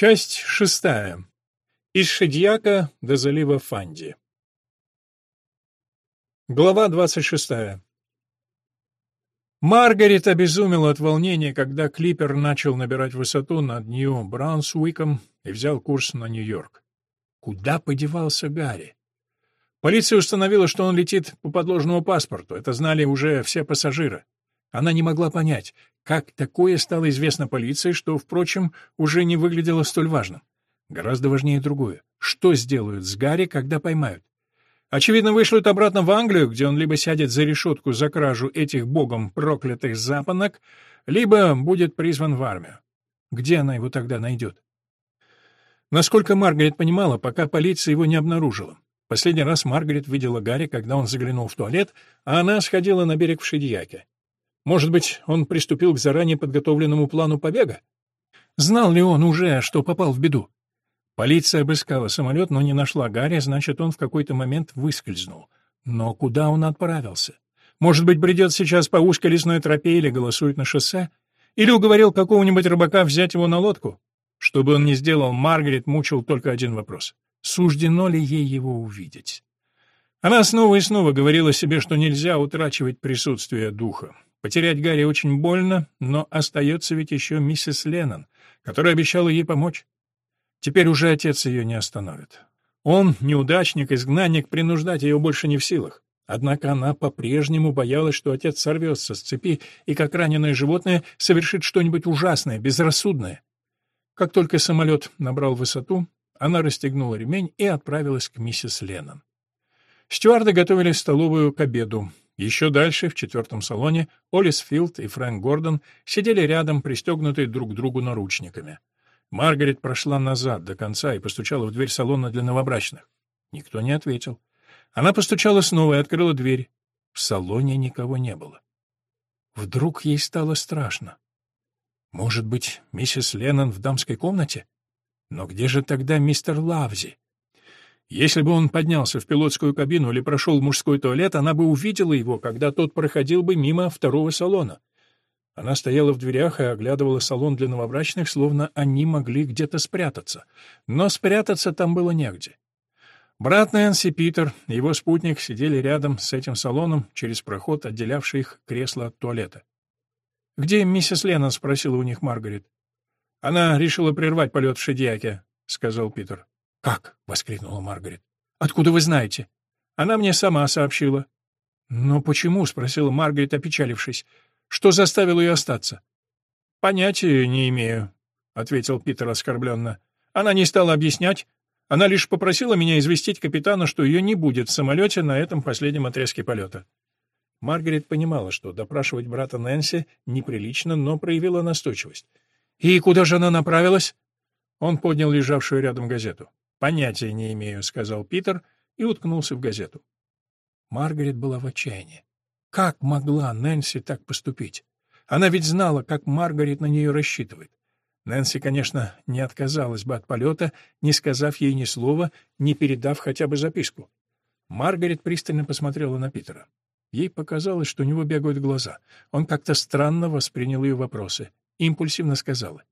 Часть шестая. Из Шедьяка до залива Фанди. Глава двадцать шестая. Маргарет обезумела от волнения, когда клипер начал набирать высоту над Нью-Браунсуиком и взял курс на Нью-Йорк. Куда подевался Гарри? Полиция установила, что он летит по подложному паспорту. Это знали уже все пассажиры. Она не могла понять, как такое стало известно полиции, что, впрочем, уже не выглядело столь важным. Гораздо важнее другое. Что сделают с Гарри, когда поймают? Очевидно, вышлют обратно в Англию, где он либо сядет за решетку за кражу этих богом проклятых запонок, либо будет призван в армию. Где она его тогда найдет? Насколько Маргарет понимала, пока полиция его не обнаружила. Последний раз Маргарет видела Гарри, когда он заглянул в туалет, а она сходила на берег в Шедьяке. Может быть, он приступил к заранее подготовленному плану побега? Знал ли он уже, что попал в беду? Полиция обыскала самолет, но не нашла Гарри, значит, он в какой-то момент выскользнул. Но куда он отправился? Может быть, бредет сейчас по узкой лесной тропе или голосует на шоссе? Или уговорил какого-нибудь рыбака взять его на лодку? Что бы он ни сделал, Маргарет мучил только один вопрос — Суждено ли ей его увидеть? Она снова и снова говорила себе, что нельзя утрачивать присутствие духа. Потерять Гарри очень больно, но остается ведь еще миссис Леннон, которая обещала ей помочь. Теперь уже отец ее не остановит. Он, неудачник, изгнанник, принуждать ее больше не в силах. Однако она по-прежнему боялась, что отец сорвется с цепи и, как раненое животное, совершит что-нибудь ужасное, безрассудное. Как только самолет набрал высоту, она расстегнула ремень и отправилась к миссис Леннон. Стюарды готовили столовую к обеду. Еще дальше, в четвертом салоне, Олис Филд и Фрэнк Гордон сидели рядом, пристегнутые друг к другу наручниками. Маргарет прошла назад до конца и постучала в дверь салона для новобрачных. Никто не ответил. Она постучала снова и открыла дверь. В салоне никого не было. Вдруг ей стало страшно. Может быть, миссис Леннон в дамской комнате? Но где же тогда мистер Лавзи? Если бы он поднялся в пилотскую кабину или прошел в мужской туалет, она бы увидела его, когда тот проходил бы мимо второго салона. Она стояла в дверях и оглядывала салон для новобрачных, словно они могли где-то спрятаться. Но спрятаться там было негде. Брат Нэнси Питер и его спутник сидели рядом с этим салоном через проход, отделявший их кресло от туалета. «Где миссис Леннон?» — спросила у них Маргарет. Она решила прервать полет в Шедьяке, — сказал Питер. — Как? — воскликнула Маргарет. — Откуда вы знаете? Она мне сама сообщила. — Но почему? — спросила Маргарет, опечалившись. — Что заставило ее остаться? — Понятия не имею, — ответил Питер оскорбленно. Она не стала объяснять. Она лишь попросила меня известить капитана, что ее не будет в самолете на этом последнем отрезке полета. Маргарет понимала, что допрашивать брата Нэнси неприлично, но проявила настойчивость. «И куда же она направилась?» Он поднял лежавшую рядом газету. «Понятия не имею», — сказал Питер и уткнулся в газету. Маргарет была в отчаянии. Как могла Нэнси так поступить? Она ведь знала, как Маргарет на нее рассчитывает. Нэнси, конечно, не отказалась бы от полета, не сказав ей ни слова, не передав хотя бы записку. Маргарет пристально посмотрела на Питера. Ей показалось, что у него бегают глаза. Он как-то странно воспринял ее вопросы импульсивно сказала.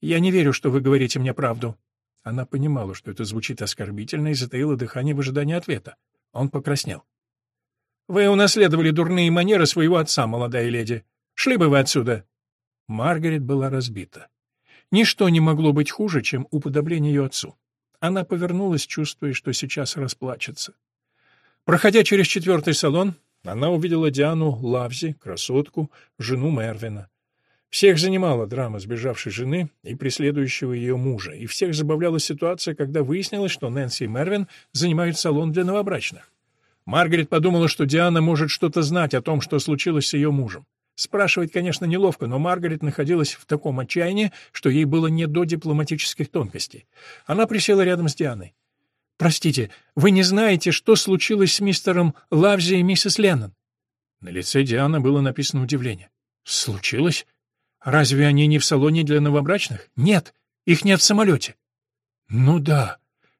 «Я не верю, что вы говорите мне правду». Она понимала, что это звучит оскорбительно, и затаила дыхание в ожидании ответа. Он покраснел. «Вы унаследовали дурные манеры своего отца, молодая леди. Шли бы вы отсюда!» Маргарет была разбита. Ничто не могло быть хуже, чем уподобление ее отцу. Она повернулась, чувствуя, что сейчас расплачется. Проходя через четвертый салон, она увидела Диану Лавзи, красотку, жену Мервина. Всех занимала драма сбежавшей жены и преследующего ее мужа, и всех забавляла ситуация, когда выяснилось, что Нэнси и Мервин занимают салон для новобрачных. Маргарет подумала, что Диана может что-то знать о том, что случилось с ее мужем. Спрашивать, конечно, неловко, но Маргарет находилась в таком отчаянии, что ей было не до дипломатических тонкостей. Она присела рядом с Дианой. «Простите, вы не знаете, что случилось с мистером Лавзи и миссис Леннон?» На лице Дианы было написано удивление. «Случилось? Разве они не в салоне для новобрачных? Нет, их нет в самолете. Ну да.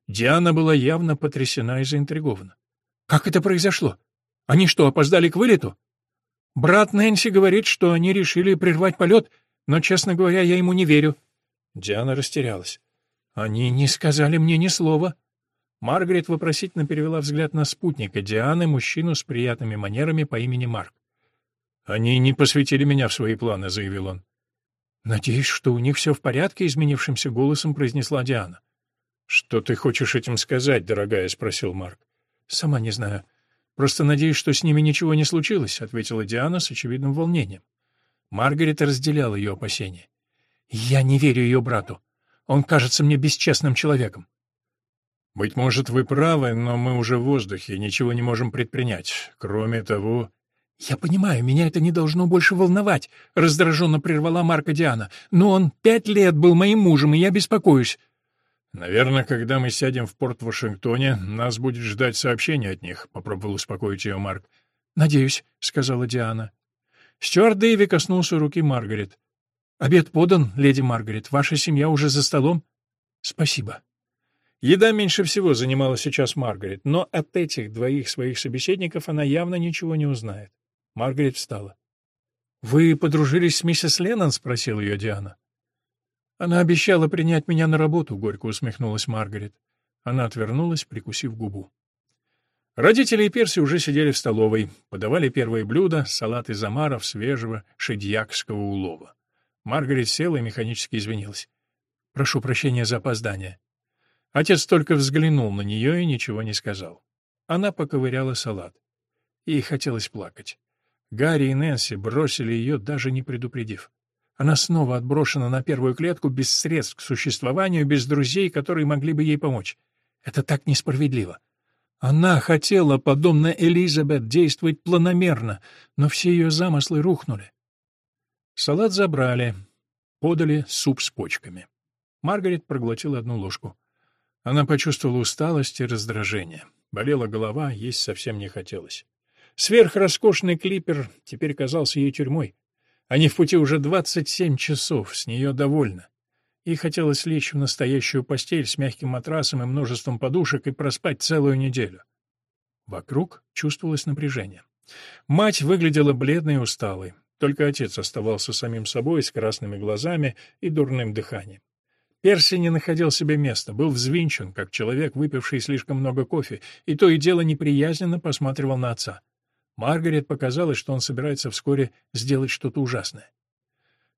Диана была явно потрясена и заинтригована. Как это произошло? Они что, опоздали к вылету? Брат Нэнси говорит, что они решили прервать полет, но, честно говоря, я ему не верю. Диана растерялась. «Они не сказали мне ни слова». Маргарет вопросительно перевела взгляд на спутника Дианы, мужчину с приятными манерами по имени Марк. «Они не посвятили меня в свои планы», — заявил он. «Надеюсь, что у них все в порядке», — изменившимся голосом произнесла Диана. «Что ты хочешь этим сказать, дорогая?» — спросил Марк. «Сама не знаю. Просто надеюсь, что с ними ничего не случилось», — ответила Диана с очевидным волнением. Маргарет разделяла ее опасения. «Я не верю ее брату. Он кажется мне бесчестным человеком». «Быть может, вы правы, но мы уже в воздухе, ничего не можем предпринять. Кроме того...» «Я понимаю, меня это не должно больше волновать», — раздраженно прервала Марка Диана. «Но он пять лет был моим мужем, и я беспокоюсь». «Наверное, когда мы сядем в порт в Вашингтоне, нас будет ждать сообщение от них», — попробовал успокоить ее Марк. «Надеюсь», — сказала Диана. Стюарт Дэйви коснулся руки Маргарет. «Обед подан, леди Маргарет. Ваша семья уже за столом?» «Спасибо». Еда меньше всего занимала сейчас Маргарет, но от этих двоих своих собеседников она явно ничего не узнает. Маргарет встала. «Вы подружились с миссис Леннон?» — спросил ее Диана. «Она обещала принять меня на работу», — горько усмехнулась Маргарет. Она отвернулась, прикусив губу. Родители и Перси уже сидели в столовой, подавали первые блюда, салат из омаров свежего шедьякского улова. Маргарет села и механически извинилась. «Прошу прощения за опоздание». Отец только взглянул на нее и ничего не сказал. Она поковыряла салат. Ей хотелось плакать. Гарри и Нэнси бросили ее, даже не предупредив. Она снова отброшена на первую клетку без средств к существованию, без друзей, которые могли бы ей помочь. Это так несправедливо. Она хотела, подобно Элизабет, действовать планомерно, но все ее замыслы рухнули. Салат забрали, подали суп с почками. Маргарет проглотила одну ложку. Она почувствовала усталость и раздражение. Болела голова, есть совсем не хотелось. Сверхроскошный клипер теперь казался ей тюрьмой. Они в пути уже 27 часов, с нее довольно. Ей хотелось лечь в настоящую постель с мягким матрасом и множеством подушек и проспать целую неделю. Вокруг чувствовалось напряжение. Мать выглядела бледной и усталой. Только отец оставался самим собой с красными глазами и дурным дыханием. Перси не находил себе места, был взвинчен, как человек, выпивший слишком много кофе, и то и дело неприязненно посматривал на отца. Маргарет показалось, что он собирается вскоре сделать что-то ужасное.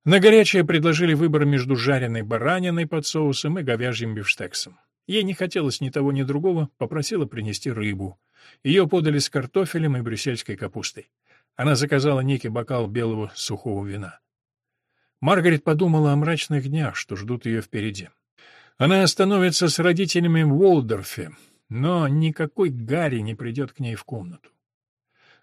На горячее предложили выбор между жареной бараниной под соусом и говяжьим бифштексом. Ей не хотелось ни того, ни другого, попросила принести рыбу. Ее подали с картофелем и брюссельской капустой. Она заказала некий бокал белого сухого вина. Маргарет подумала о мрачных днях, что ждут ее впереди. Она остановится с родителями в Уолдорфе, но никакой Гарри не придет к ней в комнату.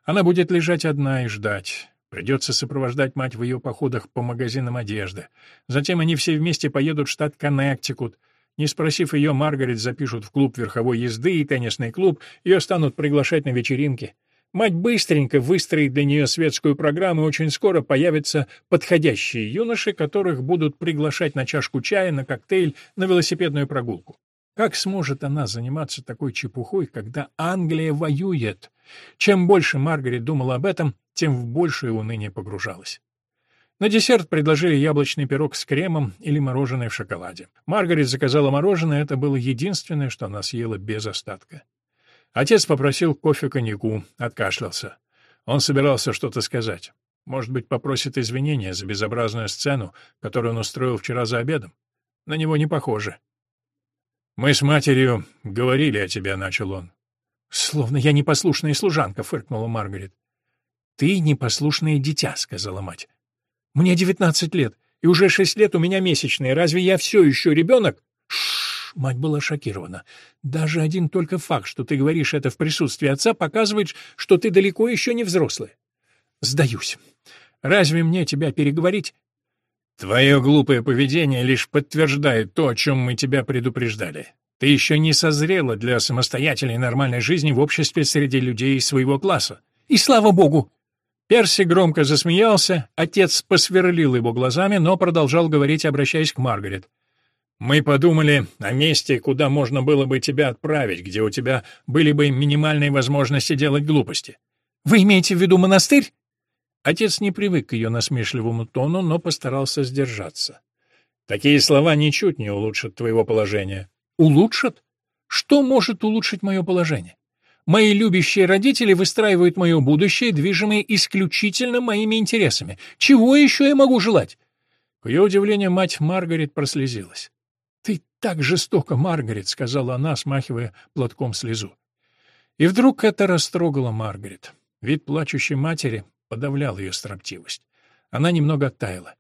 Она будет лежать одна и ждать. Придется сопровождать мать в ее походах по магазинам одежды. Затем они все вместе поедут в штат Коннектикут. Не спросив ее, Маргарет запишут в клуб верховой езды и теннисный клуб, ее станут приглашать на вечеринки. Мать быстренько выстроит для нее светскую программу, и очень скоро появятся подходящие юноши, которых будут приглашать на чашку чая, на коктейль, на велосипедную прогулку. Как сможет она заниматься такой чепухой, когда Англия воюет? Чем больше Маргарет думала об этом, тем в большее уныние погружалась. На десерт предложили яблочный пирог с кремом или мороженое в шоколаде. Маргарет заказала мороженое, это было единственное, что она съела без остатка. Отец попросил кофе-коньяку, откашлялся. Он собирался что-то сказать. Может быть, попросит извинения за безобразную сцену, которую он устроил вчера за обедом? На него не похоже. «Мы с матерью говорили о тебе», — начал он. «Словно я непослушная служанка», — фыркнула Маргарет. «Ты непослушное дитя», — сказала мать. «Мне девятнадцать лет, и уже шесть лет у меня месячные. Разве я все еще ребенок?» Шш, мать была шокирована. «Даже один только факт, что ты говоришь это в присутствии отца, показывает, что ты далеко еще не взрослая». «Сдаюсь. Разве мне тебя переговорить?» Твое глупое поведение лишь подтверждает то, о чем мы тебя предупреждали. Ты еще не созрела для самостоятельной нормальной жизни в обществе среди людей своего класса. И слава богу!» Перси громко засмеялся, отец посверлил его глазами, но продолжал говорить, обращаясь к Маргарет. «Мы подумали о месте, куда можно было бы тебя отправить, где у тебя были бы минимальные возможности делать глупости». «Вы имеете в виду монастырь?» Отец не привык к ее насмешливому тону, но постарался сдержаться. Такие слова ничуть не улучшат твоего положения. Улучшат? Что может улучшить мое положение? Мои любящие родители выстраивают мое будущее, движимые исключительно моими интересами. Чего еще я могу желать? К ее удивлению, мать Маргарет прослезилась. «Ты так жестоко, Маргарет», — сказала она, смахивая платком слезу. И вдруг это растрогало Маргарет. Вид плачущей матери подавлял ее строптивость. Она немного оттаяла.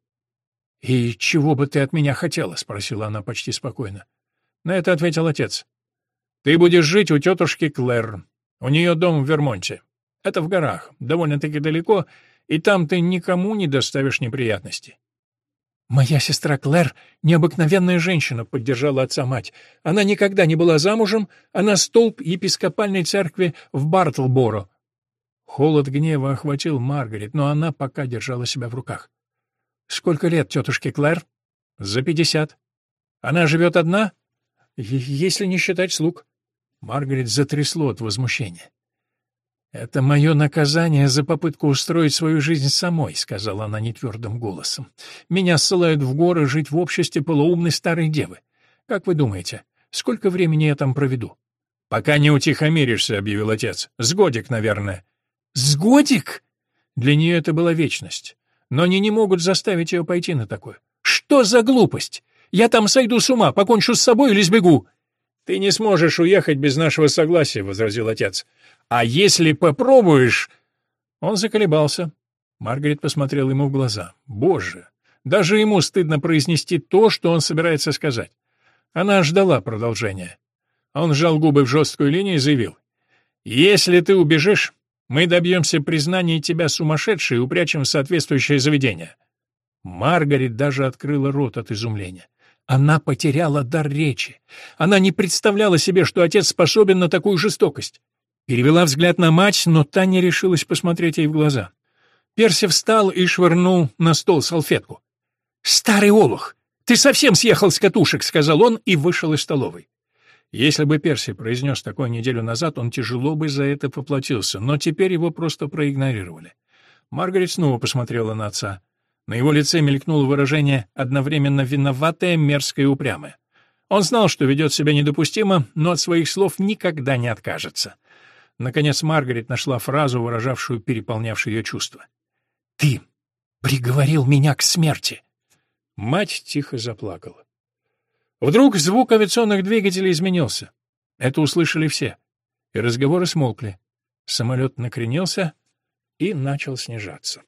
«И чего бы ты от меня хотела?» — спросила она почти спокойно. На это ответил отец. «Ты будешь жить у тетушки Клэр. У нее дом в Вермонте. Это в горах, довольно-таки далеко, и там ты никому не доставишь неприятностей. «Моя сестра Клэр — необыкновенная женщина», — поддержала отца мать. «Она никогда не была замужем, она столб епископальной церкви в Бартлборо». Холод гнева охватил Маргарет, но она пока держала себя в руках. «Сколько лет тетушке Клэр?» «За пятьдесят». «Она живет одна?» «Если не считать слуг». Маргарет затрясло от возмущения. «Это мое наказание за попытку устроить свою жизнь самой», — сказала она нетвердым голосом. «Меня ссылают в горы жить в обществе полуумной старой девы. Как вы думаете, сколько времени я там проведу?» «Пока не утихомиришься», — объявил отец. «С годик, наверное». «С годик?» Для нее это была вечность. Но они не могут заставить ее пойти на такое. «Что за глупость? Я там сойду с ума, покончу с собой или сбегу?» «Ты не сможешь уехать без нашего согласия», — возразил отец. А если попробуешь...» Он заколебался. Маргарет посмотрела ему в глаза. «Боже! Даже ему стыдно произнести то, что он собирается сказать». Она ждала продолжения. Он сжал губы в жесткую линию и заявил. «Если ты убежишь, мы добьемся признания тебя сумасшедшей и упрячем в соответствующее заведение». Маргарет даже открыла рот от изумления. Она потеряла дар речи. Она не представляла себе, что отец способен на такую жестокость. Перевела взгляд на мать, но та не решилась посмотреть ей в глаза. Перси встал и швырнул на стол салфетку. «Старый олух! Ты совсем съехал с катушек!» — сказал он и вышел из столовой. Если бы Перси произнес такое неделю назад, он тяжело бы за это поплатился, но теперь его просто проигнорировали. Маргарет снова посмотрела на отца. На его лице мелькнуло выражение одновременно виноватое, мерзкое и упрямое. Он знал, что ведет себя недопустимо, но от своих слов никогда не откажется. Наконец Маргарет нашла фразу, выражавшую переполнявшее ее чувство. «Ты приговорил меня к смерти!» Мать тихо заплакала. Вдруг звук авиационных двигателей изменился. Это услышали все, и разговоры смолкли. Самолет накренился и начал снижаться.